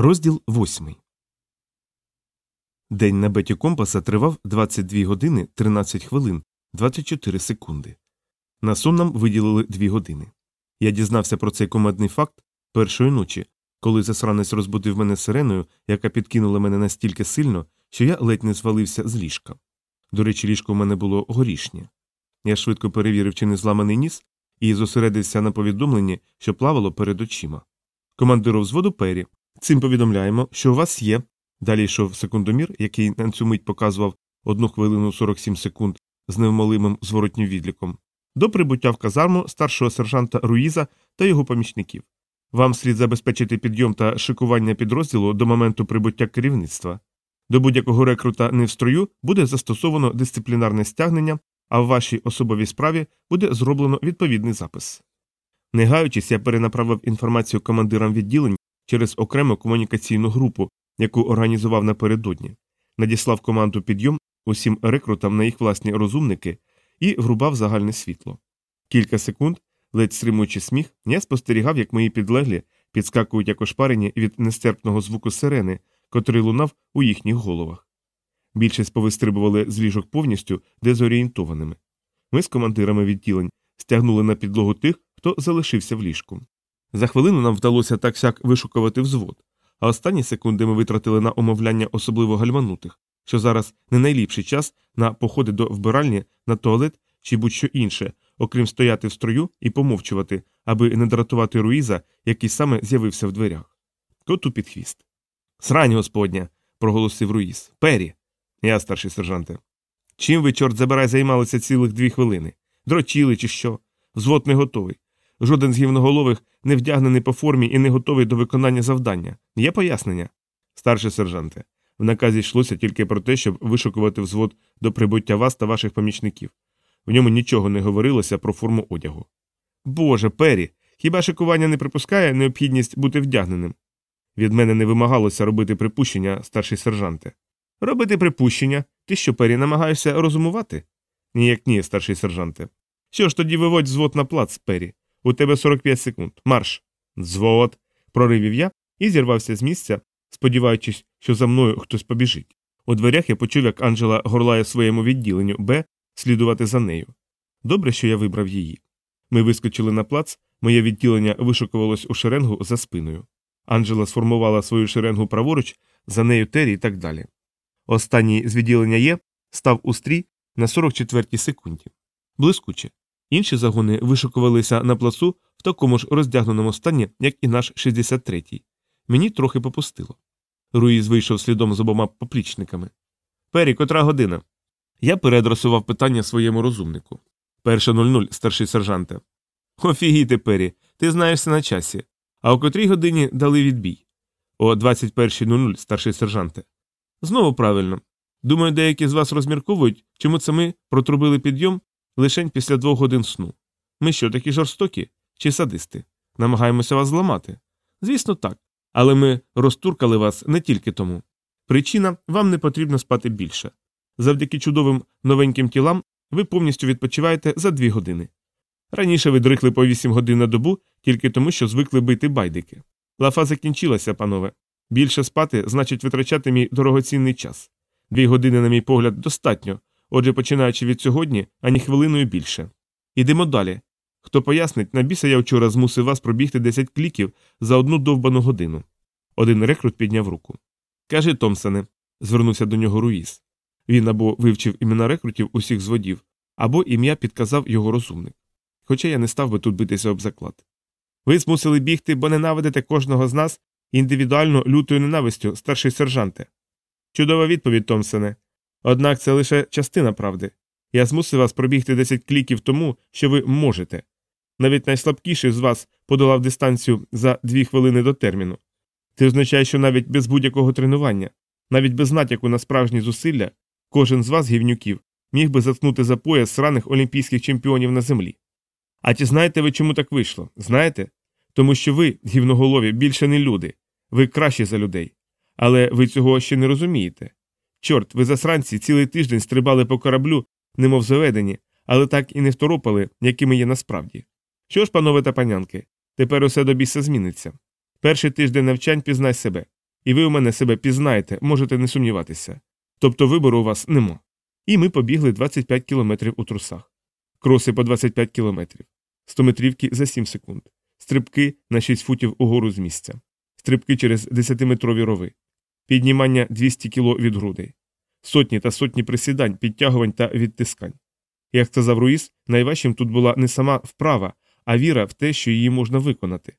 Розділ 8. День на беті компаса тривав 22 години 13 хвилин 24 секунди. На сон нам виділили 2 години. Я дізнався про цей командний факт першої ночі, коли засранець розбудив мене сиреною, яка підкинула мене настільки сильно, що я ледь не звалився з ліжка. До речі, ліжко в мене було горішнє. Я швидко перевірив, чи не зламаний ніс, і зосередився на повідомленні, що плавало перед очима. Командиру взводу Пері, цим повідомляємо, що у вас є. Далі йшов секундомір, який на цю мить показував 1 хвилину 47 секунд з невмолимим зворотнім відліком, до прибуття в казарму старшого сержанта Руїза та його помічників. Вам слід забезпечити підйом та шикування підрозділу до моменту прибуття керівництва. До будь-якого рекрута не в строю буде застосовано дисциплінарне стягнення, а в вашій особовій справі буде зроблено відповідний запис. Не гаючись, я перенаправив інформацію командирам відділень через окрему комунікаційну групу, яку організував напередодні, надіслав команду підйом усім рекрутам на їх власні розумники і врубав загальне світло. Кілька секунд, ледь стримуючи сміх, я спостерігав, як мої підлеглі підскакують як ошпарені від нестерпного звуку сирени, котрий лунав у їхніх головах. Більшість повистрибували з ліжок повністю дезорієнтованими. Ми з командирами відділень стягнули на підлогу тих, хто залишився в ліжку. За хвилину нам вдалося так сяк вишукувати взвод, а останні секунди ми витратили на омовляння особливо гальманутих, що зараз не найліпший час на походи до вбиральні, на туалет чи будь-що інше, окрім стояти в строю і помовчувати, аби не дратувати Руїза, який саме з'явився в дверях. Коту під хвіст. Срань господня. проголосив Руїз. Пері. Я, старший сержанте. Чим ви, чорт забирай, займалися цілих дві хвилини? Дрочили, чи що? Взвод не готовий. Жоден з гівноголових не вдягнений по формі і не готовий до виконання завдання. Є пояснення? Старший сержанте. В наказі йшлося тільки про те, щоб вишукувати взвод до прибуття вас та ваших помічників. В ньому нічого не говорилося про форму одягу. Боже, Пері, хіба шикування не припускає необхідність бути вдягненим? Від мене не вимагалося робити припущення, старший сержанте. Робити припущення? Ти що, Пері, намагаєшся розумувати? Ніяк ні, старший сержанте. Що ж тоді виводь взвод на плац, Пері? У тебе 45 секунд. Марш. Взвод. проривів я і зірвався з місця, сподіваючись, що за мною хтось побіжить. У дверях я почув, як Анджела горлає своєму відділенню Б слідувати за нею. Добре, що я вибрав її. Ми вискочили на плац, моє відділення вишукувалось у шеренгу за спиною. Анджела сформувала свою шеренгу праворуч, за нею Террі і так далі. Останній з відділення Є став у стрій на 44-й секунді. Блискуче. Інші загони вишукувалися на плацу в такому ж роздягненому стані, як і наш 63-й. Мені трохи попустило. Руїз вийшов слідом з обома поплічниками. Пері, котра година. Я переадресував питання своєму розумнику. Перша 00, старший сержанте. Офігіти, Пері, ти знаєшся на часі. А о котрій годині дали відбій? О 21.00, старший сержанте. Знову правильно. Думаю, деякі з вас розмірковують, чому це ми протрубили підйом лишень після двох годин сну. Ми що, такі жорстокі чи садисти? Намагаємося вас зламати? Звісно, так. Але ми розтуркали вас не тільки тому. Причина вам не потрібно спати більше. Завдяки чудовим новеньким тілам ви повністю відпочиваєте за дві години. Раніше ви дрихли по вісім годин на добу тільки тому, що звикли бити байдики. Лафа закінчилася, панове. Більше спати значить витрачати мій дорогоцінний час. Дві години, на мій погляд, достатньо, отже, починаючи від сьогодні, ані хвилиною більше. Ідемо далі. Хто пояснить, на біса я вчора змусив вас пробігти 10 кліків за одну довбану годину. Один рекрут підняв руку. Кажи, Томсоне, звернувся до нього Руїс. Він або вивчив імена рекрутів усіх зводів, або ім'я підказав його розумник. Хоча я не став би тут битися об заклад. Ви змусили бігти, бо ненавидите кожного з нас індивідуально лютою ненавистю, старший сержанте. Чудова відповідь, Томсоне. Однак це лише частина правди. Я змусив вас пробігти 10 кліків тому, що ви можете. Навіть найслабкіший з вас подолав дистанцію за дві хвилини до терміну. Це означає, що навіть без будь-якого тренування, навіть без натяку на справжні зусилля, кожен з вас, гівнюків, міг би заткнути за пояс сраних олімпійських чемпіонів на землі. А чи знаєте ви, чому так вийшло? Знаєте? Тому що ви, гівноголові, більше не люди, ви кращі за людей. Але ви цього ще не розумієте. Чорт, ви засранці цілий тиждень стрибали по кораблю, немов заведені, але так і не второпали, якими є насправді. Що ж, панове та панянки, тепер усе до біса зміниться. Перший тиждень навчань пізнай себе. І ви у мене себе пізнаєте, можете не сумніватися. Тобто вибору у вас нема. І ми побігли 25 кілометрів у трусах. Кроси по 25 кілометрів, стометрівки за 7 секунд, стрибки на 6 футів угору з місця, стрибки через 10-метрові рови, піднімання 200 кіло від грудей, сотні та сотні присідань, підтягувань та відтискань. Як сказав Руїс, найважчим тут була не сама вправа, а віра в те, що її можна виконати.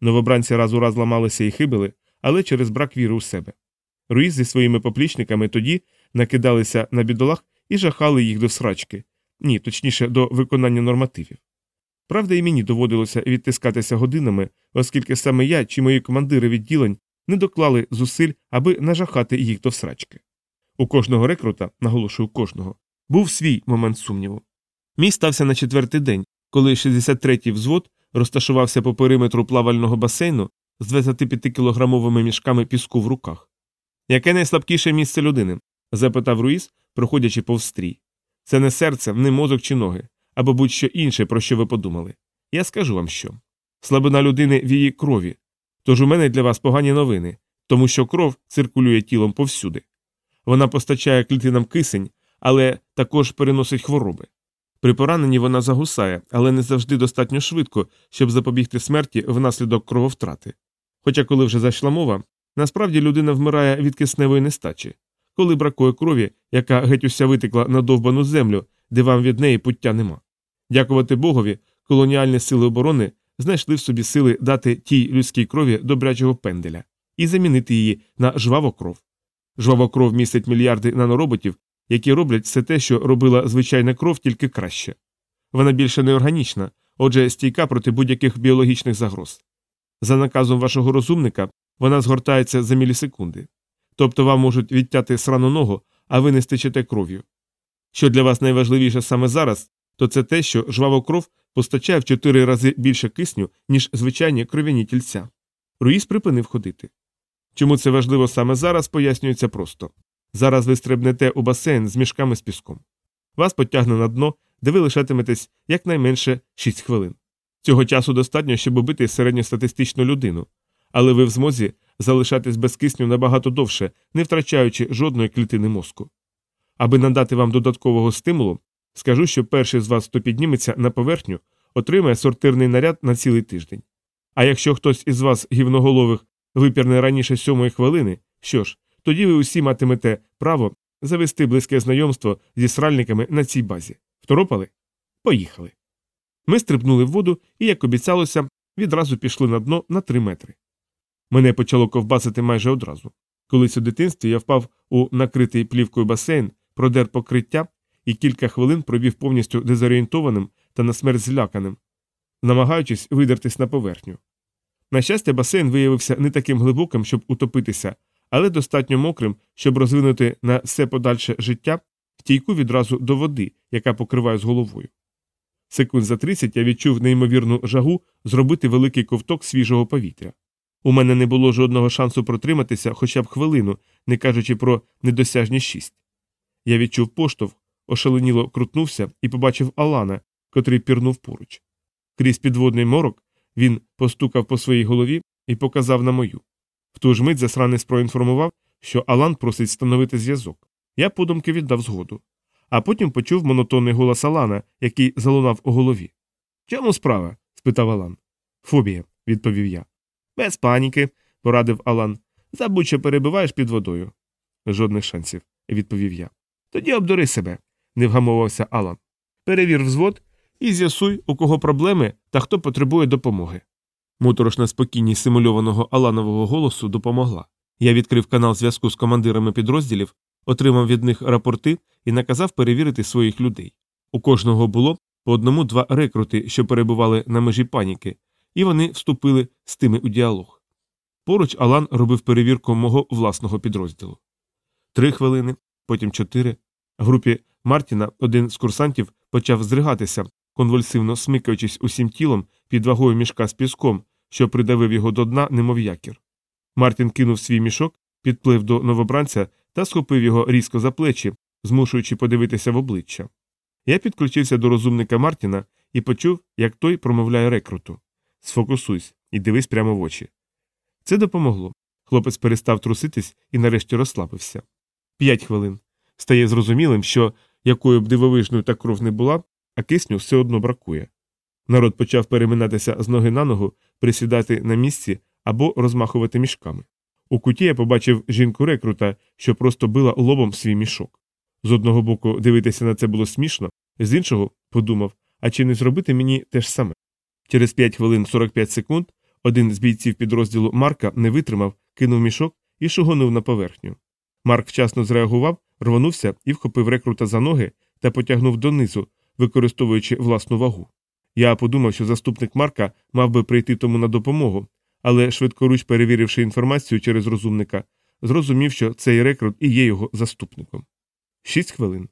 Новобранці раз у раз ламалися і хибили, але через брак віри у себе. Руїс зі своїми поплічниками тоді накидалися на бідолах і жахали їх до срачки, ні, точніше, до виконання нормативів. Правда, і мені доводилося відтискатися годинами, оскільки саме я чи мої командири відділень не доклали зусиль, аби нажахати їх до срачки. У кожного рекрута, наголошую кожного, був свій момент сумніву. Мій стався на четвертий день, коли 63-й взвод розташувався по периметру плавального басейну з 25-кілограмовими мішками піску в руках. Яке найслабкіше місце людини? запитав Руїс, проходячи повз стрій. Це не серце, не мозок чи ноги, або будь-що інше, про що ви подумали. Я скажу вам що. Слабина людини в її крові. Тож у мене для вас погані новини, тому що кров циркулює тілом повсюди. Вона постачає клітинам кисень, але також переносить хвороби. При пораненні вона загусає, але не завжди достатньо швидко, щоб запобігти смерті внаслідок крововтрати. Хоча, коли вже зайшла мова, насправді людина вмирає від кисневої нестачі, коли бракує крові, яка геть уся витекла на довбану землю, де вам від неї пуття нема. Дякувати Богові, колоніальні сили оборони знайшли в собі сили дати тій людській крові добрячого пенделя і замінити її на жвавокров. Жвавокров містить мільярди нанороботів, які роблять все те, що робила звичайна кров, тільки краще. Вона більше не органічна, отже, стійка проти будь-яких біологічних загроз. За наказом вашого розумника вона згортається за мілісекунди. Тобто вам можуть відтяти срану ногу, а ви не стечете кров'ю. Що для вас найважливіше саме зараз, то це те, що жвава кров постачає в чотири рази більше кисню, ніж звичайні кров'яні тільця. Руїс припинив ходити. Чому це важливо саме зараз, пояснюється просто. Зараз ви стрибнете у басейн з мішками з піском. Вас потягне на дно, де ви лишатиметесь якнайменше 6 хвилин. Цього часу достатньо, щоб убити середньостатистичну людину, але ви в змозі залишатись без кисню набагато довше, не втрачаючи жодної клітини мозку. Аби надати вам додаткового стимулу, скажу, що перший з вас, хто підніметься на поверхню, отримає сортирний наряд на цілий тиждень. А якщо хтось із вас гівноголових випірне раніше сьомої хвилини, що ж, тоді ви усі матимете право завести близьке знайомство зі сральниками на цій базі. Второпали? Поїхали. Ми стрибнули в воду і, як обіцялося, відразу пішли на дно на три метри. Мене почало ковбасити майже одразу. Колись у дитинстві я впав у накритий плівкою басейн, продер покриття і кілька хвилин провів повністю дезорієнтованим та на смерть зляканим, намагаючись видертись на поверхню. На щастя, басейн виявився не таким глибоким, щоб утопитися, але достатньо мокрим, щоб розвинути на все подальше життя стійку відразу до води, яка покриває з головою. Секунд за 30 я відчув неймовірну жагу зробити великий ковток свіжого повітря. У мене не було жодного шансу протриматися хоча б хвилину, не кажучи про недосяжні шість. Я відчув поштовх, ошаленіло крутнувся і побачив Алана, котрий пірнув поруч. Крізь підводний морок він постукав по своїй голові і показав на мою. В ту ж мить засранець проінформував, що Алан просить встановити зв'язок. Я подумки віддав згоду. А потім почув монотонний голос Алана, який залунав у голові. Чому справа? спитав Алан. Фобія, відповів я. Без паніки, порадив Алан. Забудь, що перебуваєш під водою. Жодних шансів, відповів я. Тоді обдури себе, не вгамовувався Алан. Перевір взвод і з'ясуй, у кого проблеми та хто потребує допомоги. Моторошна спокійність симульованого Аланового голосу допомогла. Я відкрив канал зв'язку з командирами підрозділів, отримав від них рапорти і наказав перевірити своїх людей. У кожного було по одному-два рекрути, що перебували на межі паніки, і вони вступили з тими у діалог. Поруч Алан робив перевірку мого власного підрозділу. Три хвилини, потім чотири. В групі Мартіна один з курсантів почав здригатися, конвульсивно смикаючись усім тілом під вагою мішка з піском, що придавив його до дна, немов якір. Мартін кинув свій мішок, підплив до новобранця та схопив його різко за плечі, змушуючи подивитися в обличчя. Я підключився до розумника Мартіна і почув, як той промовляє рекруту Сфокусуйся і дивись прямо в очі. Це допомогло. Хлопець перестав труситись і нарешті розслабився. П'ять хвилин. Стає зрозумілим, що якою б дивовижною та кров не була, а кисню все одно бракує. Народ почав переминатися з ноги на ногу, присідати на місці або розмахувати мішками. У куті я побачив жінку рекрута, що просто била лобом свій мішок. З одного боку, дивитися на це було смішно, з іншого подумав, а чи не зробити мені те ж саме. Через 5 хвилин 45 секунд один з бійців підрозділу Марка не витримав, кинув мішок і шугонув на поверхню. Марк вчасно зреагував, рвонувся і вхопив рекрута за ноги та потягнув донизу, використовуючи власну вагу. Я подумав, що заступник Марка мав би прийти тому на допомогу, але швидкоруч перевіривши інформацію через розумника, зрозумів, що цей рекрут і є його заступником. Шість хвилин.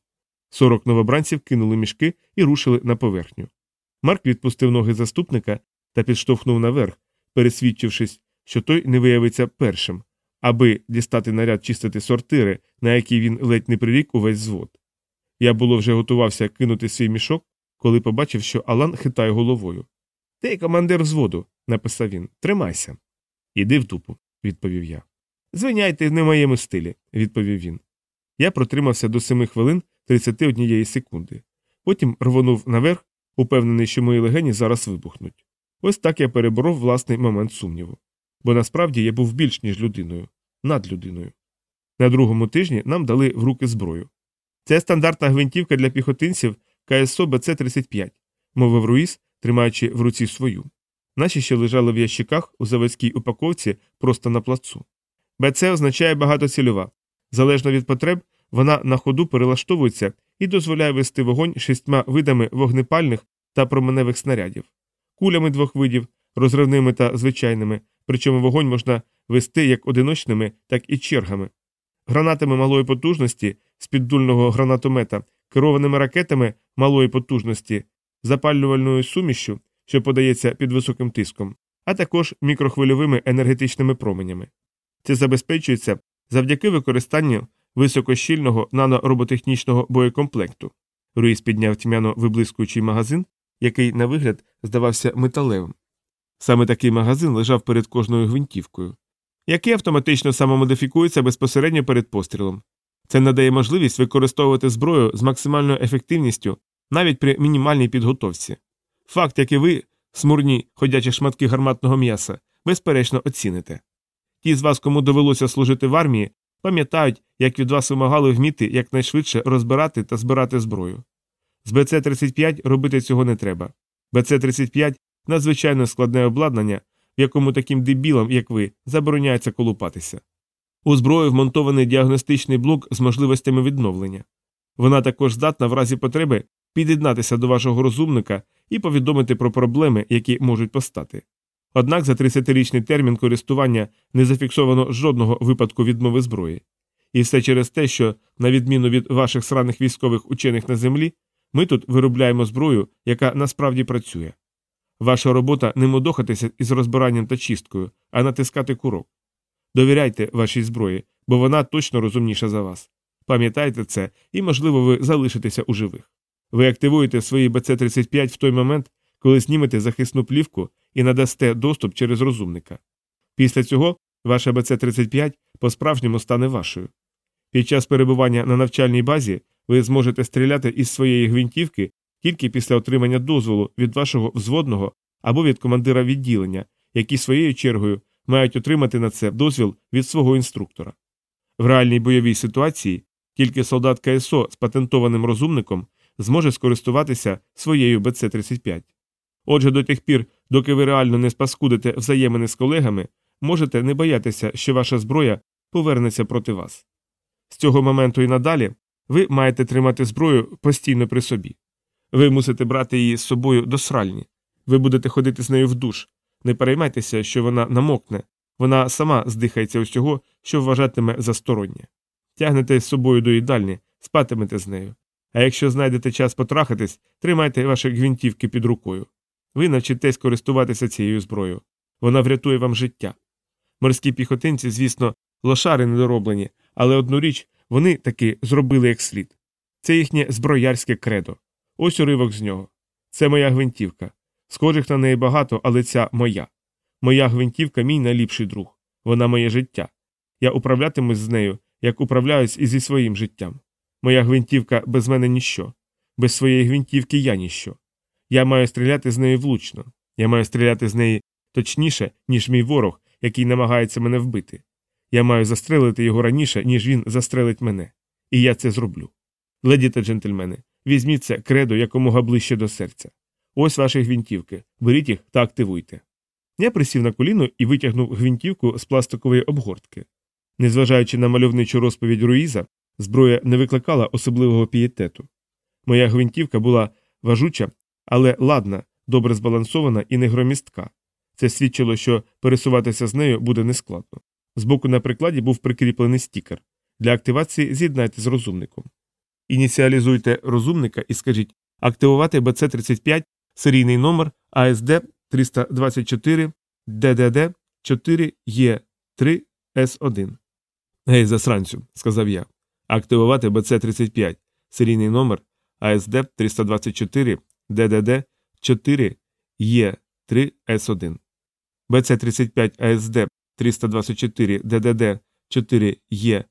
Сорок новобранців кинули мішки і рушили на поверхню. Марк відпустив ноги заступника та підштовхнув наверх, пересвідчившись, що той не виявиться першим, аби дістати наряд чистити сортири, на які він ледь не прирік увесь звод. Я було вже готувався кинути свій мішок, коли побачив, що Алан хитає головою. Ти командир взводу, написав він. Тримайся. Іди в дупу, відповів я. Звиняйте не в моєму стилі, відповів він. Я протримався до 7 хвилин 31 секунди. Потім рвонув наверх, упевнений, що мої легені зараз вибухнуть. Ось так я переборов власний момент сумніву. Бо насправді я був більш ніж людиною, над людиною. На другому тижні нам дали в руки зброю. Це стандартна гвинтівка для піхотинців КСО БЦ-35, мовив Руїс, тримаючи в руці свою. Наші ще лежали в ящиках у заводській упаковці просто на плацу. БЦ означає багатоцільова. Залежно від потреб, вона на ходу перелаштовується і дозволяє вести вогонь шістьма видами вогнепальних та променевих снарядів, кулями двох видів, розривними та звичайними, причому вогонь можна вести як одиночними, так і чергами, гранатами малої потужності з піддульного гранатомета, керованими ракетами малої потужності, запалювальною сумішшю, що подається під високим тиском, а також мікрохвильовими енергетичними променями. Це забезпечується завдяки використанню високощільного нанороботехнічного боєкомплекту. Руїс підняв тьмяно виблискуючий магазин, який, на вигляд, здавався металевим. Саме такий магазин лежав перед кожною гвинтівкою, який автоматично самомодифікується безпосередньо перед пострілом. Це надає можливість використовувати зброю з максимальною ефективністю навіть при мінімальній підготовці. Факт, як і ви, смурні ходячі шматки гарматного м'яса, безперечно оціните. Ті з вас, кому довелося служити в армії, пам'ятають, як від вас вимагали вміти якнайшвидше розбирати та збирати зброю. З БЦ-35 робити цього не треба. БЦ-35 надзвичайно складне обладнання, в якому таким дебілам, як ви, забороняється колупатися. У зброї вмонтований діагностичний блок з можливостями відновлення. Вона також здатна в разі потреби під'єднатися до вашого розумника і повідомити про проблеми, які можуть постати. Однак за 30-річний термін користування не зафіксовано жодного випадку відмови зброї. І все через те, що, на відміну від ваших сраних військових учених на землі, ми тут виробляємо зброю, яка насправді працює. Ваша робота не мудохатися із розбиранням та чисткою, а натискати курок. Довіряйте вашій зброї, бо вона точно розумніша за вас. Пам'ятайте це, і, можливо, ви залишитеся у живих. Ви активуєте свої БЦ-35 в той момент, коли знімете захисну плівку і надасте доступ через розумника. Після цього ваша БЦ-35 по-справжньому стане вашою. Під час перебування на навчальній базі ви зможете стріляти із своєї гвинтівки тільки після отримання дозволу від вашого взводного або від командира відділення, які своєю чергою мають отримати на це дозвіл від свого інструктора. В реальній бойовій ситуації тільки солдат КСО з патентованим розумником зможе скористуватися своєю БЦ-35. Отже, до тих пір, доки ви реально не спаскудите взаємини з колегами, можете не боятися, що ваша зброя повернеться проти вас. З цього моменту і надалі ви маєте тримати зброю постійно при собі. Ви мусите брати її з собою до сральні. Ви будете ходити з нею в душ. Не переймайтеся, що вона намокне, вона сама здихається усього, що вважатиме за стороннє. Тягнете з собою до їдальні, спатимете з нею. А якщо знайдете час потрахатись, тримайте ваші гвинтівки під рукою. Ви навчитесь користуватися цією зброєю. Вона врятує вам життя. Морські піхотинці, звісно, лошари недороблені, але одну річ вони таки зробили як слід. Це їхнє зброярське кредо. Ось уривок з нього. Це моя гвинтівка. Схожих на неї багато, але ця моя. Моя гвинтівка мій найліпший друг. Вона моє життя. Я управлятимусь з нею, як управляюсь і зі своїм життям. Моя гвинтівка без мене ніщо. Без своєї гвинтівки я ніщо. Я маю стріляти з нею влучно. Я маю стріляти з неї точніше, ніж мій ворог, який намагається мене вбити. Я маю застрелити його раніше, ніж він застрелить мене. І я це зроблю. Леді та джентльмени, візьміть це кредо якомога ближче до серця. Ось ваші гвинтівки. Беріть їх та активуйте. Я присів на коліно і витягнув гвинтівку з пластикової обгортки. Незважаючи на мальовничу розповідь Руїза, зброя не викликала особливого пієтету. Моя гвинтівка була важуча, але ладна, добре збалансована і не громістка. Це свідчило, що пересуватися з нею буде нескладно. Збоку на прикладі був прикріплений стікер. Для активації з'єднайте з розумником. Ініціалізуйте розумника і скажіть активувати БЦ-35 серійний номер АСД 324 ДДД 4 Е 3 С1. Гей, засранцю, сказав я. Активувати БЦ-35 серійний номер АСД 324 ДДД 4 Е 3 С1. БЦ-35 АСД 324 ДДД 4 Е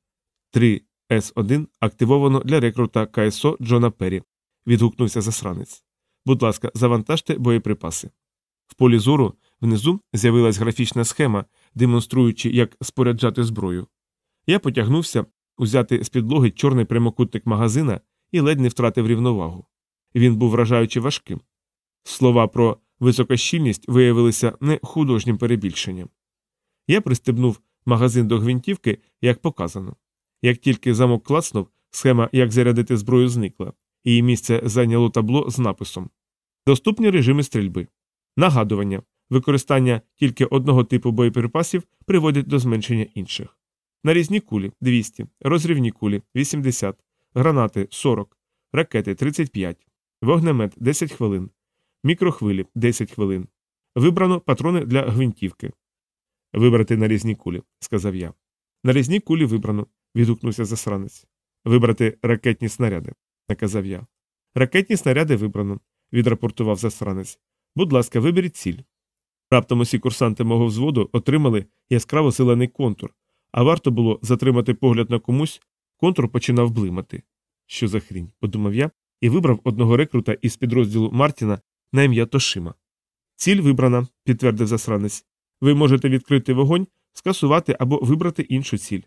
3 С1 активовано для рекрута КСО Джона Перрі. Відгукнувся засранець. Будь ласка, завантажте боєприпаси. В полі зору внизу з'явилась графічна схема, демонструючи, як споряджати зброю. Я потягнувся узяти з підлоги чорний прямокутник магазина і ледь не втратив рівновагу. Він був вражаючи важким. Слова про високощільність виявилися не художнім перебільшенням. Я пристебнув магазин до гвинтівки, як показано. Як тільки замок клацнув, схема, як зарядити зброю, зникла, її місце зайняло табло з написом Доступні режими стрільби. Нагадування використання тільки одного типу боєприпасів приводить до зменшення інших. Нарізні кулі 200, розрівні кулі 80, гранати 40, ракети 35, вогнемет 10 хвилин, мікрохвилі 10 хвилин. Вибрано патрони для гвинтівки. Вибрати нарізні кулі, сказав я. Нарізні кулі вибрано, відгукнувся засранець. Вибрати ракетні снаряди, наказав я. Ракетні снаряди вибрано, відрапортував засранець. Будь ласка, виберіть ціль. Раптом усі курсанти мого взводу отримали яскраво зелений контур, а варто було затримати погляд на комусь, контур починав блимати. Що за хрінь, подумав я і вибрав одного рекрута із підрозділу Мартіна на ім'я Тошима. Ціль вибрана, підтвердив засранець. Ви можете відкрити вогонь, скасувати або вибрати іншу ціль.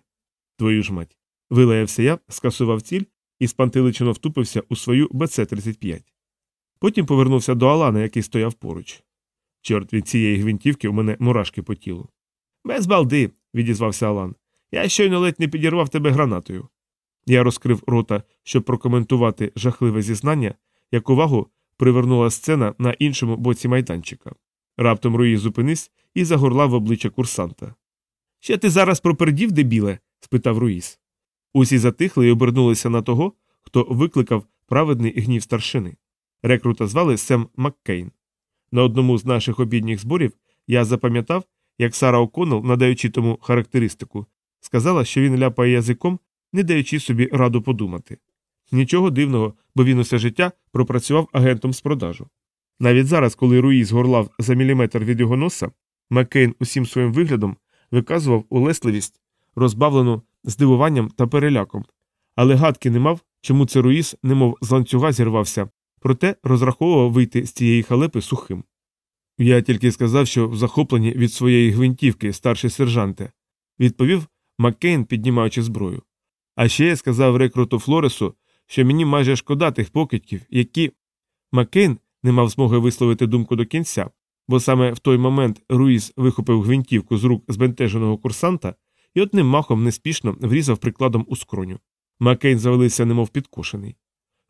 Твою ж мать. Вилаявся я, скасував ціль і спантеличено втупився у свою БЦ-35. Потім повернувся до Алана, який стояв поруч. Чорт від цієї гвинтівки у мене мурашки по тілу. Без балди, відізвався Алан. Я щойно ледь не підірвав тебе гранатою. Я розкрив рота, щоб прокоментувати жахливе зізнання, як увагу привернула сцена на іншому боці майданчика. Раптом Руїс зупинивсь і загорлав в обличчя курсанта. Це ти зараз пропердів, дебіле? спитав Руїс. Усі затихли і обернулися на того, хто викликав праведний гнів старшини. Рекрута звали Сем Маккейн. На одному з наших обідніх зборів я запам'ятав, як Сара О'Коннелл, надаючи тому характеристику, сказала, що він ляпає язиком, не даючи собі раду подумати. Нічого дивного, бо він усе життя пропрацював агентом з продажу. Навіть зараз, коли Руїз горлав за міліметр від його носа, Маккейн усім своїм виглядом виказував улесливість, розбавлену здивуванням та переляком, але гадки не мав, чому це Руїз, немов з ланцюга зірвався, проте розраховував вийти з цієї халепи сухим. Я тільки сказав, що в захопленні від своєї гвинтівки, старший сержанте, відповів Маккейн, піднімаючи зброю. А ще я сказав рекруту Флоресу, що мені майже шкода тих покидьків, які. Маккейн не мав змоги висловити думку до кінця, бо саме в той момент Руїс вихопив гвинтівку з рук збентеженого курсанта і одним махом неспішно врізав прикладом у скроню. Маккейн завалився, немов підкошений.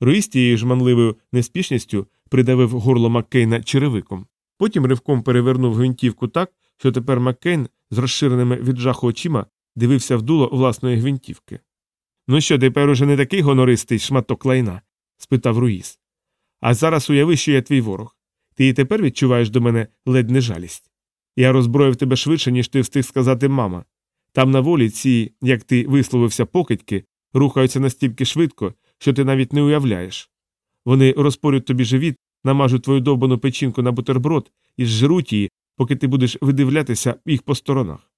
Руїс тією ж оманливою неспішністю придавив горло Маккейна черевиком. Потім ривком перевернув гвинтівку так, що тепер Маккейн з розширеними від жаху очима дивився в дуло власної гвинтівки. Ну що, тепер уже не такий гонористий шматок лайна? спитав Руїс. А зараз уяви, що я твій ворог. Ти і тепер відчуваєш до мене ледь не жалість. Я роззброїв тебе швидше, ніж ти встиг сказати мама. Там на волі ці, як ти висловився покидьки, рухаються настільки швидко, що ти навіть не уявляєш. Вони розпорють тобі живіт, намажуть твою довбану печінку на бутерброд і зжруть її, поки ти будеш видивлятися їх по сторонах.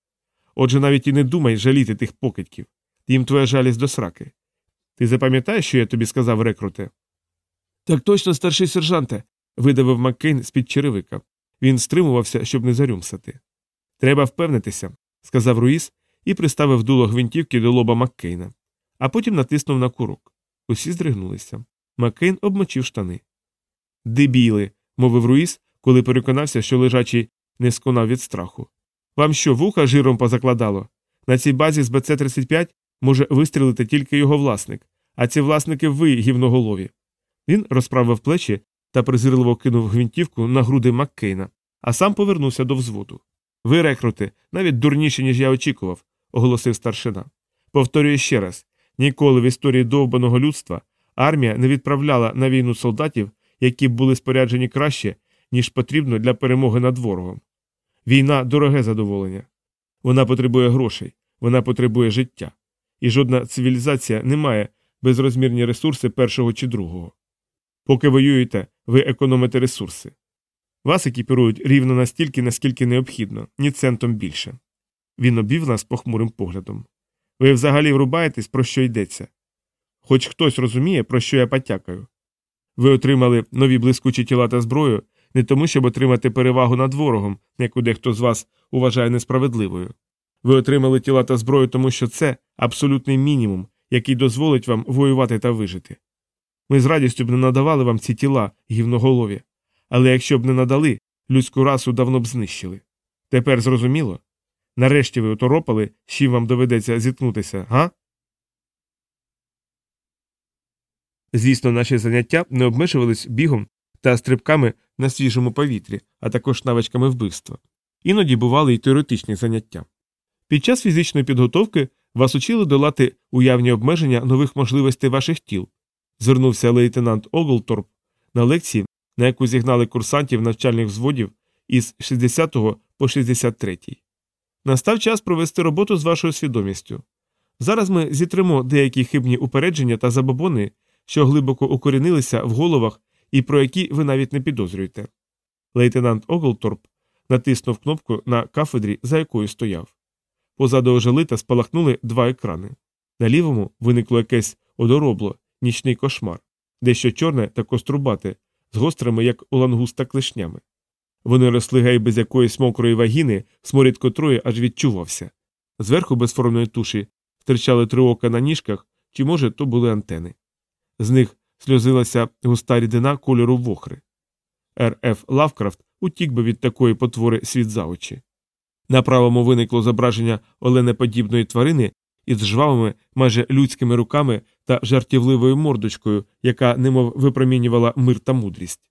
Отже, навіть і не думай жаліти тих покидьків. Їм твоя жалість до сраки. Ти запам'ятаєш, що я тобі сказав, рекруте? Так точно, старший сержанте, видавив Маккейн з під черевика. Він стримувався, щоб не зарюмсати. Треба впевнитися, сказав Руїс і приставив дуло гвинтівки до лоба Маккейна, а потім натиснув на курок. Усі здригнулися. Маккейн обмочив штани. Дебіли, мовив Руїс, коли переконався, що лежачий не сконав від страху. Вам що, вуха жиром позакладало? На цій базі з БЦ-35 може вистрілити тільки його власник, а ці власники ви, гівноголові. Він розправив плечі та презирливо кинув гвинтівку на груди Маккейна, а сам повернувся до взводу. Ви, рекрути, навіть дурніші, ніж я очікував, оголосив старшина. Повторюю ще раз ніколи в історії довбаного людства армія не відправляла на війну солдатів, які були споряджені краще, ніж потрібно для перемоги над ворогом. Війна дороге задоволення. Вона потребує грошей, вона потребує життя. І жодна цивілізація не має безрозмірні ресурси першого чи другого. Поки воюєте, ви економите ресурси. Вас екіпірують рівно настільки, наскільки необхідно, ні центом більше. Він обів нас похмурим поглядом. Ви взагалі врубаєтесь, про що йдеться. Хоч хтось розуміє, про що я потякаю. Ви отримали нові блискучі тіла та зброю не тому, щоб отримати перевагу над ворогом, яку дехто з вас вважає несправедливою. Ви отримали тіла та зброю, тому що це абсолютний мінімум, який дозволить вам воювати та вижити. Ми з радістю б не надавали вам ці тіла, гівноголові, але якщо б не надали, людську расу давно б знищили. Тепер зрозуміло? Нарешті ви оторопали, з чим вам доведеться зіткнутися, га? Звісно, наші заняття не обмежувались бігом та стрибками на свіжому повітрі, а також навичками вбивства. Іноді бували й теоретичні заняття. Під час фізичної підготовки вас учили долати уявні обмеження нових можливостей ваших тіл, звернувся лейтенант Оглторп на лекції, на яку зігнали курсантів навчальних взводів із 60 по 63. Настав час провести роботу з вашою свідомістю. Зараз ми зітримо деякі хибні упередження та забобони, що глибоко укорінилися в головах і про які ви навіть не підозрюєте. Лейтенант Оглторп натиснув кнопку на кафедрі, за якою стояв. Позаду ожили та спалахнули два екрани. На лівому виникло якесь одоробло, нічний кошмар, дещо чорне та кострубате, з гострими, як у лангуста клешнями. Вони росли гай без якоїсь мокрої вагіни, сморід котрої аж відчувався. Зверху безформної туші стирчали три ока на ніжках, чи, може, то були антени. З них сльозилася густа рідина кольору вохри. Р.Ф. Лавкрафт утік би від такої потвори світ за очі. На правому виникло зображення оленеподібної тварини із жвавими, майже людськими руками та жартівливою мордочкою, яка немов випромінювала мир та мудрість.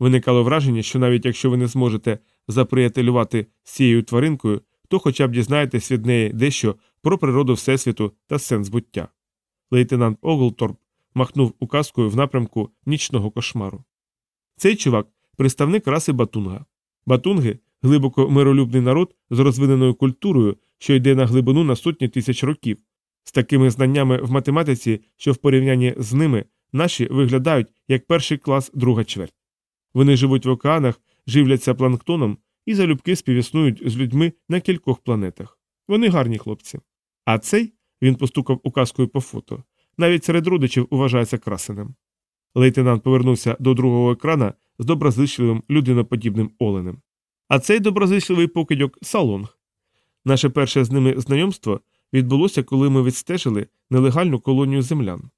Виникало враження, що навіть якщо ви не зможете заприятелювати з цією тваринкою, то хоча б дізнаєтесь від неї дещо про природу Всесвіту та сенс буття. Лейтенант Оглторп махнув указкою в напрямку нічного кошмару. Цей чувак представник раси Батунга. Батунги глибоко миролюбний народ з розвиненою культурою, що йде на глибину на сотні тисяч років, з такими знаннями в математиці, що в порівнянні з ними наші виглядають як перший клас друга чверть. Вони живуть в океанах, живляться планктоном і залюбки співіснують з людьми на кількох планетах. Вони гарні хлопці. А цей він постукав указкою по фото. Навіть серед родичів вважається красенем. Лейтенант повернувся до другого екрана з доброзичливим людиноподібним оленем. А цей доброзичливий покидьок салонг. Наше перше з ними знайомство відбулося, коли ми відстежили нелегальну колонію землян.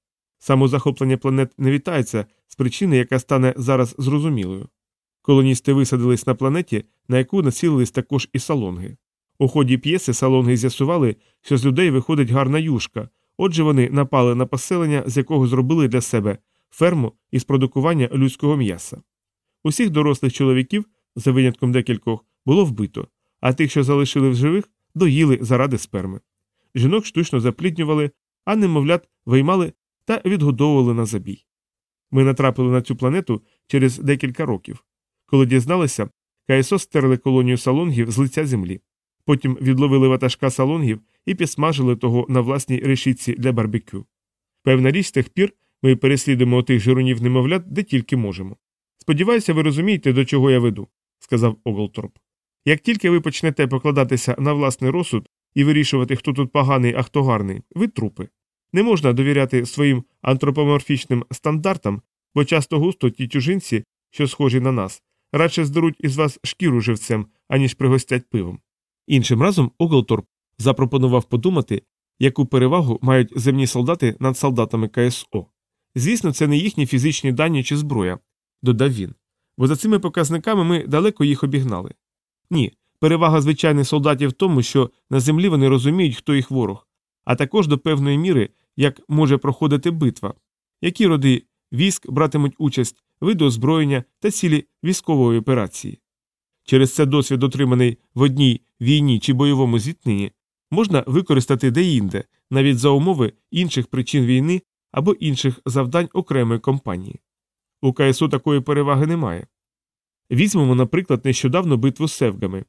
Самозахоплення планет не вітається з причини, яка стане зараз зрозумілою. Колоністи висадились на планеті, на яку націлились також і салонги. У ході п'єси салонги з'ясували, що з людей виходить гарна юшка, отже вони напали на поселення, з якого зробили для себе ферму із продукування людського м'яса. Усіх дорослих чоловіків, за винятком декількох, було вбито, а тих, що залишили в живих, доїли заради сперми. Жінок штучно запліднювали, а немовлят виймали та відгодовували на забій. Ми натрапили на цю планету через декілька років. Коли дізналися, КСО стерли колонію салонгів з лиця землі. Потім відловили ватажка салонгів і підсмажили того на власній решітці для барбекю. Певна річ з тих пір ми переслідуємо тих жирунів немовлят, де тільки можемо. Сподіваюся, ви розумієте, до чого я веду, сказав Оглторп. Як тільки ви почнете покладатися на власний розсуд, і вирішувати, хто тут поганий, а хто гарний, ви трупи. Не можна довіряти своїм антропоморфічним стандартам, бо часто густо ті чужинці, що схожі на нас, радше здеруть із вас шкіру живцем, аніж пригостять пивом. Іншим разом Оглторп запропонував подумати, яку перевагу мають земні солдати над солдатами КСО. Звісно, це не їхні фізичні дані чи зброя, додав він, бо за цими показниками ми далеко їх обігнали. Ні, перевага звичайних солдатів в тому, що на землі вони розуміють, хто їх ворог, а також до певної міри, як може проходити битва, які роди військ братимуть участь, види озброєння та цілі військової операції. Через це досвід, отриманий в одній війні чи бойовому зіткненні, можна використати деінде, навіть за умови інших причин війни або інших завдань окремої компанії. У КСУ такої переваги немає. Візьмемо, наприклад, нещодавно битву з севгами.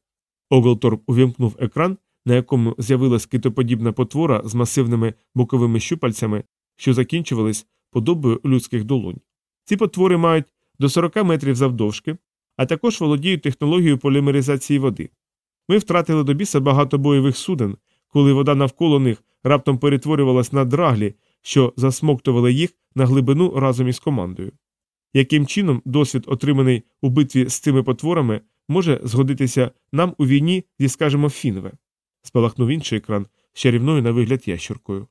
Оглторп увімкнув екран, на якому з'явилась китоподібна потвора з масивними боковими щупальцями, що закінчувались подобою людських долонь. Ці потвори мають до 40 метрів завдовжки, а також володіють технологією полімеризації води. Ми втратили до біса багато бойових суден, коли вода навколо них раптом перетворювалась на драглі, що засмоктували їх на глибину разом із командою. Яким чином досвід, отриманий у битві з цими потворами, може згодитися нам у війні зі, скажімо, Фінве? Спалахнув інший екран з чарівною на вигляд ящуркою.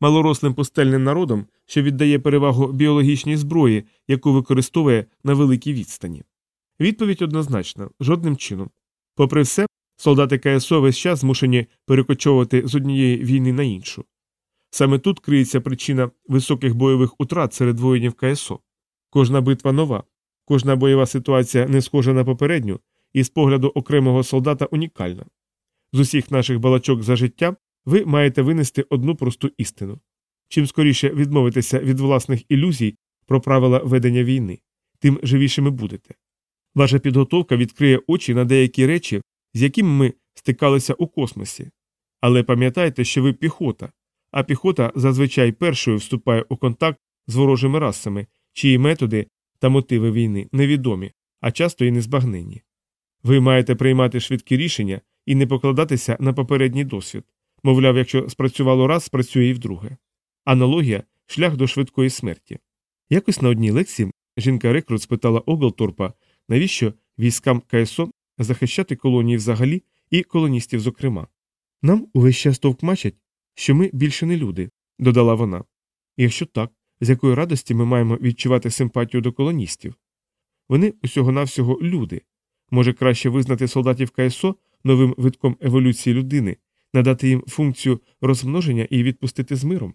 Малорослим пустельним народом, що віддає перевагу біологічній зброї, яку використовує на великій відстані. Відповідь однозначна жодним чином. Попри все, солдати КСО весь час змушені перекочовувати з однієї війни на іншу. Саме тут криється причина високих бойових утрат серед воїнів КСО. Кожна битва нова, кожна бойова ситуація не схожа на попередню, і з погляду окремого солдата унікальна. З усіх наших балачок за життя ви маєте винести одну просту істину. Чим скоріше відмовитися від власних ілюзій про правила ведення війни, тим живішими будете. Ваша підготовка відкриє очі на деякі речі, з якими ми стикалися у космосі. Але пам'ятайте, що ви піхота, а піхота зазвичай першою вступає у контакт з ворожими расами, чиї методи та мотиви війни невідомі, а часто і незбагненні. Ви маєте приймати швидкі рішення і не покладатися на попередній досвід. Мовляв, якщо спрацювало раз, спрацює і вдруге. Аналогія шлях до швидкої смерті. Якось на одній лекції жінка рекрут спитала Оглторпа, навіщо військам КСО захищати колонії взагалі і колоністів, зокрема. Нам увесь час товкмачать, що ми більше не люди, додала вона. Якщо так, з якої радості ми маємо відчувати симпатію до колоністів? Вони усього навсього люди. Може краще визнати солдатів КСО новим витком еволюції людини, надати їм функцію розмноження і відпустити з миром?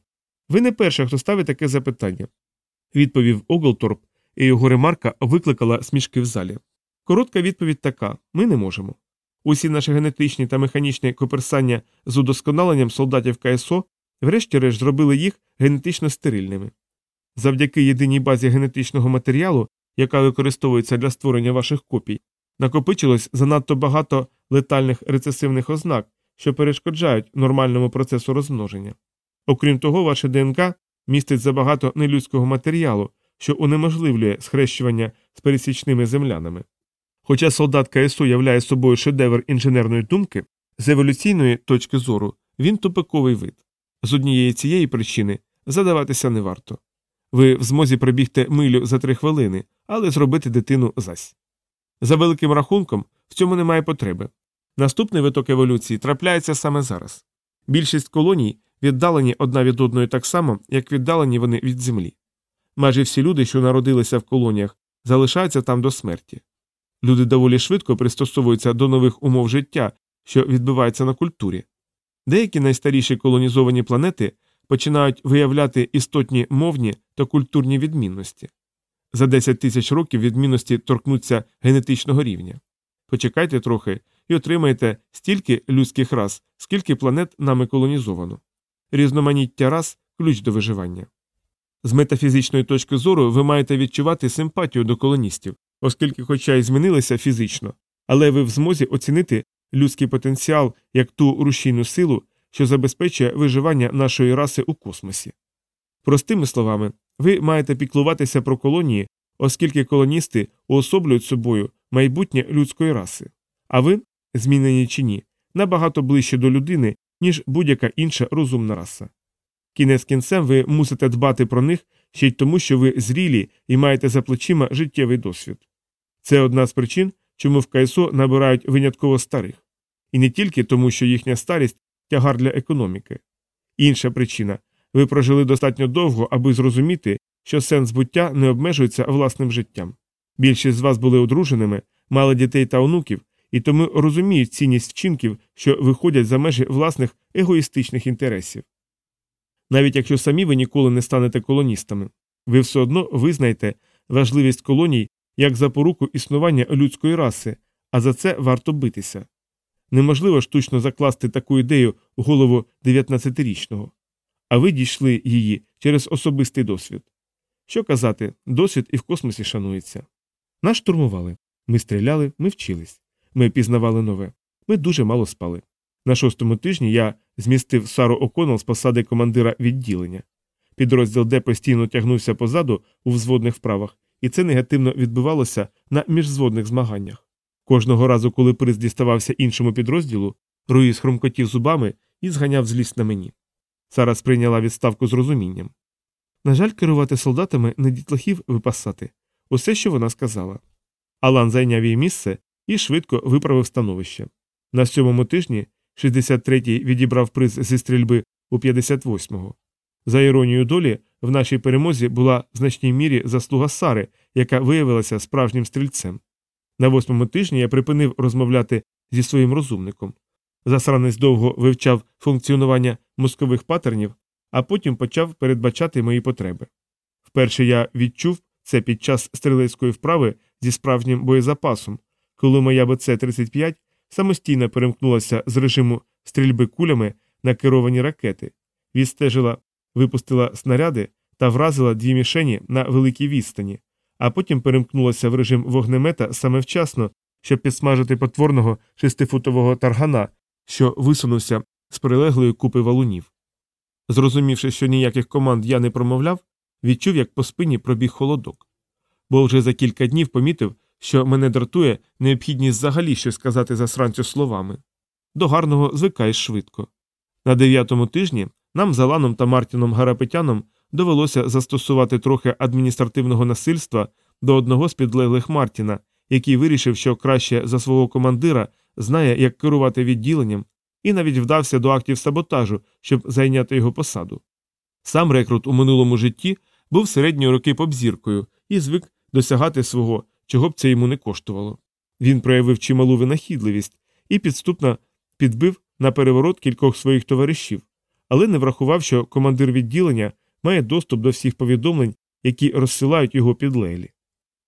Ви не перша, хто ставить таке запитання, відповів Оглторп, і його ремарка викликала смішки в залі. Коротка відповідь така ми не можемо. Усі наші генетичні та механічні коперсання з удосконаленням солдатів КСО, врешті-решт, зробили їх генетично стерильними. Завдяки єдиній базі генетичного матеріалу, яка використовується для створення ваших копій, накопичилось занадто багато летальних рецесивних ознак, що перешкоджають нормальному процесу розмноження. Окрім того, ваше ДНК містить забагато нелюдського матеріалу, що унеможливлює схрещування з пересічними землянами. Хоча солдат КСУ являє собою шедевр інженерної думки, з еволюційної точки зору він тупиковий вид. З однієї цієї причини задаватися не варто. Ви в змозі пробігти милю за три хвилини, але зробити дитину зась. За великим рахунком, в цьому немає потреби. Наступний виток еволюції трапляється саме зараз. Більшість колоній віддалені одна від одної так само, як віддалені вони від землі. Майже всі люди, що народилися в колоніях, залишаються там до смерті. Люди доволі швидко пристосовуються до нових умов життя, що відбуваються на культурі. Деякі найстаріші колонізовані планети починають виявляти істотні мовні та культурні відмінності. За 10 тисяч років відмінності торкнуться генетичного рівня. Почекайте трохи і отримаєте стільки людських рас, скільки планет нами колонізовано. Різноманіття рас ключ до виживання. З метафізичної точки зору ви маєте відчувати симпатію до колоністів, оскільки, хоча й змінилися фізично, але ви в змозі оцінити людський потенціал як ту рушійну силу, що забезпечує виживання нашої раси у космосі. Простими словами, ви маєте піклуватися про колонії, оскільки колоністи уособлюють собою майбутнє людської раси, а ви, змінені чи ні, набагато ближче до людини, ніж будь-яка інша розумна раса. Кінець кінцем ви мусите дбати про них ще й тому, що ви зрілі і маєте за плечима життєвий досвід. Це одна з причин, чому в КСО набирають винятково старих. І не тільки тому, що їхня старість тягар для економіки. Інша причина ви прожили достатньо довго, аби зрозуміти, що сенс буття не обмежується власним життям. Більшість з вас були одруженими, мали дітей та онуків, і тому розуміють цінність вчинків, що виходять за межі власних егоїстичних інтересів. Навіть якщо самі ви ніколи не станете колоністами, ви все одно визнаєте важливість колоній як запоруку існування людської раси, а за це варто битися. Неможливо штучно закласти таку ідею у голову 19-річного, а ви дійшли її через особистий досвід. Що казати, досвід і в космосі шанується. Нас штурмували. Ми стріляли, ми вчились. Ми пізнавали нове. Ми дуже мало спали. На шостому тижні я змістив Сару Оконал з посади командира відділення. Підрозділ Д постійно тягнувся позаду у взводних вправах, і це негативно відбивалося на міжзводних змаганнях. Кожного разу, коли приз діставався іншому підрозділу, Руїс хрумкотів зубами і зганяв злість на мені. Сара сприйняла відставку з розумінням. На жаль, керувати солдатами не дітлахів випасати усе, що вона сказала. Алан зайняв її місце і швидко виправив становище. На сьомому тижні 63-й відібрав приз зі стрільби у 58-го. За іронією долі, в нашій перемозі була в значній мірі заслуга Сари, яка виявилася справжнім стрільцем. На восьмому тижні я припинив розмовляти зі своїм розумником. Засранець довго вивчав функціонування мозкових патернів, а потім почав передбачати мої потреби. Вперше я відчув це під час стрілецької вправи зі справжнім боєзапасом, коли моя БЦ-35 самостійно перемкнулася з режиму стрільби кулями на керовані ракети, відстежила, випустила снаряди та вразила дві мішені на великій відстані, а потім перемкнулася в режим вогнемета саме вчасно, щоб підсмажити потворного шестифутового таргана, що висунувся з прилеглої купи валунів. Зрозумівши, що ніяких команд я не промовляв, відчув, як по спині пробіг холодок. Бо вже за кілька днів помітив, що мене дратує необхідність взагалі щось сказати засранцю словами. До гарного звикаєш швидко. На дев'ятому тижні нам з Аланом та Мартіном Гарапетяном довелося застосувати трохи адміністративного насильства до одного з підлеглих Мартіна, який вирішив, що краще за свого командира знає, як керувати відділенням, і навіть вдався до актів саботажу, щоб зайняти його посаду. Сам рекрут у минулому житті був середньої роки побзіркою і звик досягати свого, чого б це йому не коштувало. Він проявив чималу винахідливість і підступно підбив на переворот кількох своїх товаришів, але не врахував, що командир відділення має доступ до всіх повідомлень, які розсилають його підлеглі.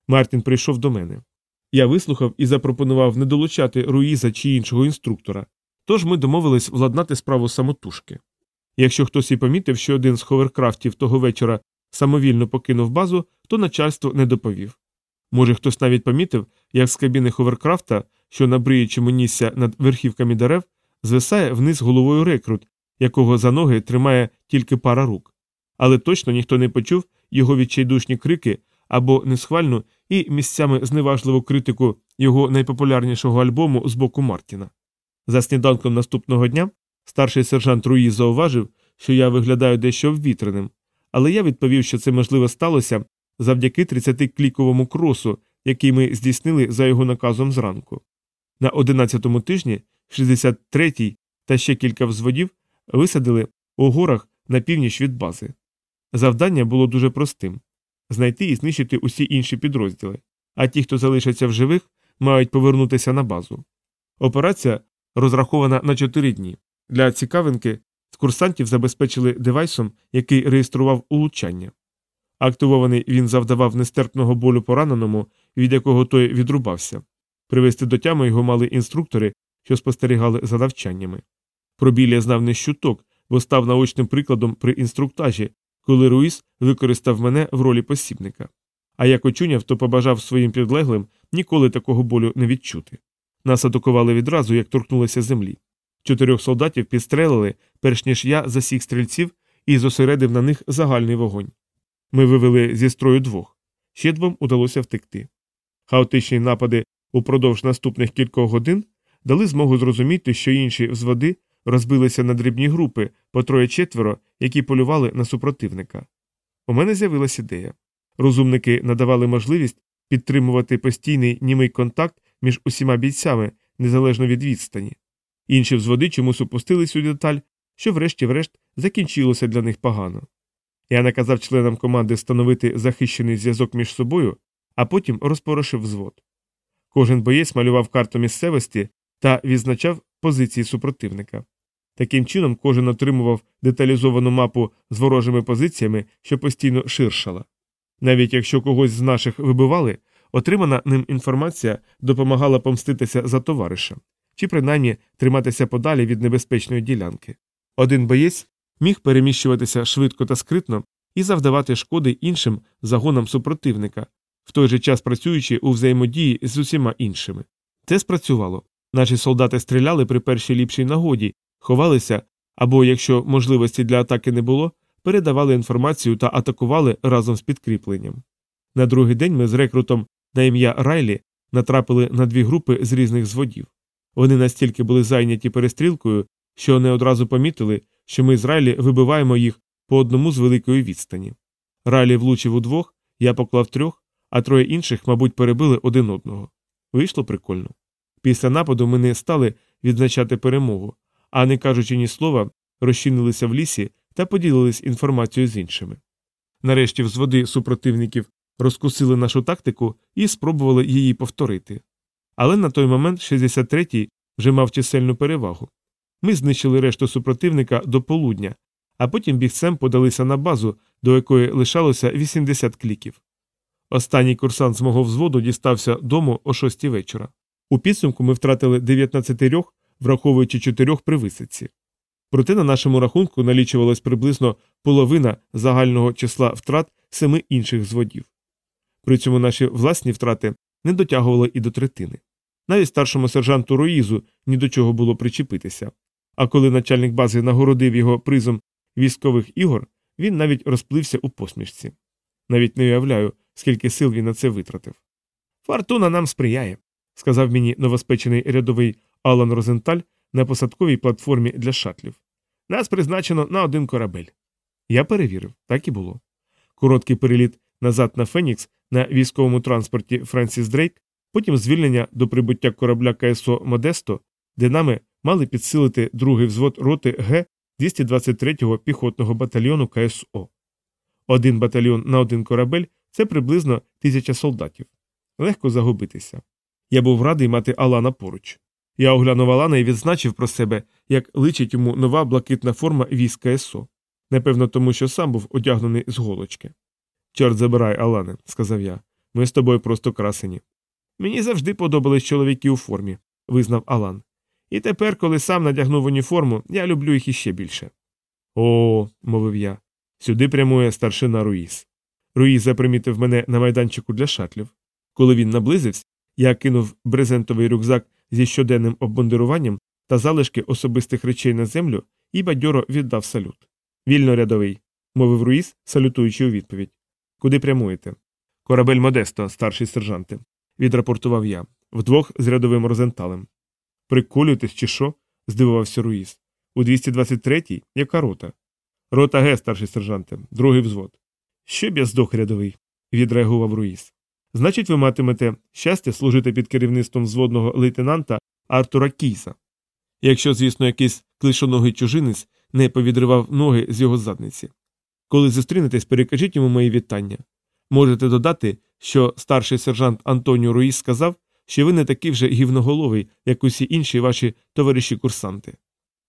Мартін прийшов до мене. Я вислухав і запропонував не долучати Руїза чи іншого інструктора, тож ми домовились владнати справу самотужки. Якщо хтось і помітив, що один з ховеркрафтів того вечора самовільно покинув базу, то начальство не доповів. Може, хтось навіть помітив, як з кабіни ховеркрафта, що на бриючому нісся над верхівками дерев, звисає вниз головою рекрут, якого за ноги тримає тільки пара рук. Але точно ніхто не почув його відчайдушні крики або несхвальну і місцями зневажливу критику його найпопулярнішого альбому з боку Мартіна. За сніданком наступного дня старший сержант Руї зауважив, що я виглядаю дещо обвітреним, але я відповів, що це можливо сталося завдяки 30-кліковому кросу, який ми здійснили за його наказом зранку. На 11-му тижні 63-й та ще кілька взводів висадили у горах на північ від бази. Завдання було дуже простим знайти і знищити усі інші підрозділи, а ті, хто залишаться в живих, мають повернутися на базу. Операція розрахована на 4 дні. Для цікавинки курсантів забезпечили девайсом, який реєстрував улучання. Активований він завдавав нестерпного болю пораненому, від якого той відрубався. Привести до тями його мали інструктори, що спостерігали за навчаннями. Про знав не щуток, бо став наочним прикладом при інструктажі, коли Руїс використав мене в ролі посібника. А як очуняв, то побажав своїм підлеглим ніколи такого болю не відчути. Нас атакували відразу, як торкнулися землі. Чотирьох солдатів підстрелили, перш ніж я засік стрільців і зосередив на них загальний вогонь. Ми вивели зі строю двох, ще двом удалося втекти. Хаотичні напади упродовж наступних кількох годин дали змогу зрозуміти, що інші взводи розбилися на дрібні групи по троє-четверо, які полювали на супротивника. У мене з'явилася ідея. Розумники надавали можливість підтримувати постійний німий контакт між усіма бійцями, незалежно від відстані. Інші взводи чомусь упустили цю деталь, що врешті-врешт закінчилося для них погано. Я наказав членам команди встановити захищений зв'язок між собою, а потім розпорошив взвод. Кожен боєць малював карту місцевості та відзначав позиції супротивника. Таким чином, кожен отримував деталізовану мапу з ворожими позиціями, що постійно ширшала. Навіть якщо когось з наших вибивали, отримана ним інформація допомагала помститися за товариша, чи принаймні триматися подалі від небезпечної ділянки. Один боєць міг переміщуватися швидко та скритно і завдавати шкоди іншим загонам супротивника, в той же час працюючи у взаємодії з усіма іншими. Це спрацювало. Наші солдати стріляли при першій ліпшій нагоді, ховалися або, якщо можливості для атаки не було, передавали інформацію та атакували разом з підкріпленням. На другий день ми з рекрутом на ім'я Райлі натрапили на дві групи з різних зводів. Вони настільки були зайняті перестрілкою, що не одразу помітили, що ми з Райлі вибиваємо їх по одному з великої відстані. Райлі влучив у двох, я поклав трьох, а троє інших, мабуть, перебили один одного. Вийшло прикольно. Після нападу ми не стали відзначати перемогу, а не кажучи ні слова, розчинилися в лісі та поділились інформацією з іншими. Нарешті взводи супротивників розкусили нашу тактику і спробували її повторити. Але на той момент 63-й вже мав чисельну перевагу. Ми знищили решту супротивника до полудня, а потім бігцем подалися на базу, до якої лишалося 80 кліків. Останній курсант з мого взводу дістався дому о 6 вечора. У підсумку ми втратили 19, враховуючи 4 при висадці. Проте на нашому рахунку налічувалось приблизно половина загального числа втрат семи інших зводів. При цьому наші власні втрати не дотягували і до третини. Навіть старшому сержанту Руїзу ні до чого було причепитися. А коли начальник бази нагородив його призом військових ігор, він навіть розплився у посмішці. Навіть не уявляю, скільки сил він на це витратив. Фортуна нам сприяє, сказав мені новоспечений рядовий Алан Розенталь на посадковій платформі для шатлів. Нас призначено на один корабель. Я перевірив, так і було. Короткий переліт назад на Фенікс на військовому транспорті Френсіс Дрейк, потім звільнення до прибуття корабля КСО Модесто, де нами мали підсилити другий взвод роти Г 223-го піхотного батальйону КСО. Один батальйон на один корабель це приблизно тисяча солдатів. Легко загубитися. Я був радий мати Алана поруч. Я оглянув Алана і відзначив про себе, як личить йому нова блакитна форма війська СО. Напевно, тому що сам був одягнений з голочки. Чорт забирай, Алане, сказав я. Ми з тобою просто красені. Мені завжди подобались чоловіки у формі, визнав Алан. І тепер, коли сам надягнув уніформу, я люблю їх іще більше. О, мовив я. Сюди прямує старшина Руїс. Руїс запримітив мене на майданчику для шатлів. Коли він наблизився, я кинув брезентовий рюкзак зі щоденним обмундируванням та залишки особистих речей на землю і бадьоро віддав салют. Вільно рядовий, мовив Руїс, салютуючи у відповідь. Куди прямуєте? Корабель Модесто, старший сержанте, відрапортував я, вдвох з рядовим розенталем. Приколюєтесь чи що? здивувався Руїс. У 223-й яка рота? Рота Г, старший сержанте, другий взвод. Щоб я здох рядовий, відреагував Руїс. Значить, ви матимете щастя служити під керівництвом взводного лейтенанта Артура Кійса. Якщо, звісно, якийсь клишоногий чужинець не повідривав ноги з його задниці. Коли зустрінетесь, перекажіть йому мої вітання. Можете додати, що старший сержант Антоніо Руїс сказав, що ви не такий вже гівноголовий, як усі інші ваші товариші курсанти.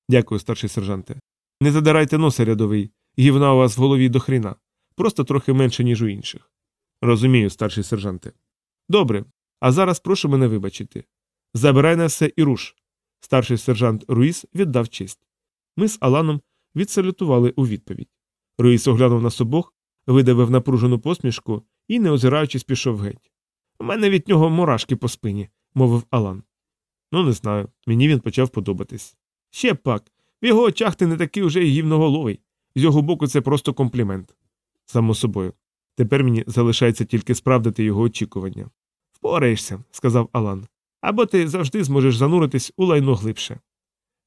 Дякую, старший сержанте. Не задирайте носа рядовий, гівна у вас в голові до хріна, просто трохи менше, ніж у інших. Розумію, старший сержанте. Добре, а зараз прошу мене вибачити. Забирай на все і руш. Старший сержант Руїс віддав честь. Ми з Аланом відсалютували у відповідь. Руїс оглянув нас обох, видавив напружену посмішку і, не озираючись, пішов геть. У мене від нього мурашки по спині, мовив Алан. Ну, не знаю, мені він почав подобатись. Ще пак, в його очах ти не такий уже й гівноголовий. З його боку, це просто комплімент. Само собою. Тепер мені залишається тільки справдити його очікування. Впораєшся, сказав Алан. Або ти завжди зможеш зануритись у лайно глибше.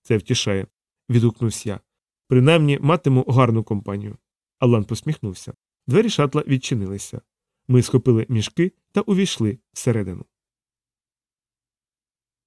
Це втішає, відгукнувся я. Принаймні матиму гарну компанію. Алан посміхнувся. Двері шатла відчинилися. Ми схопили мішки та увійшли всередину.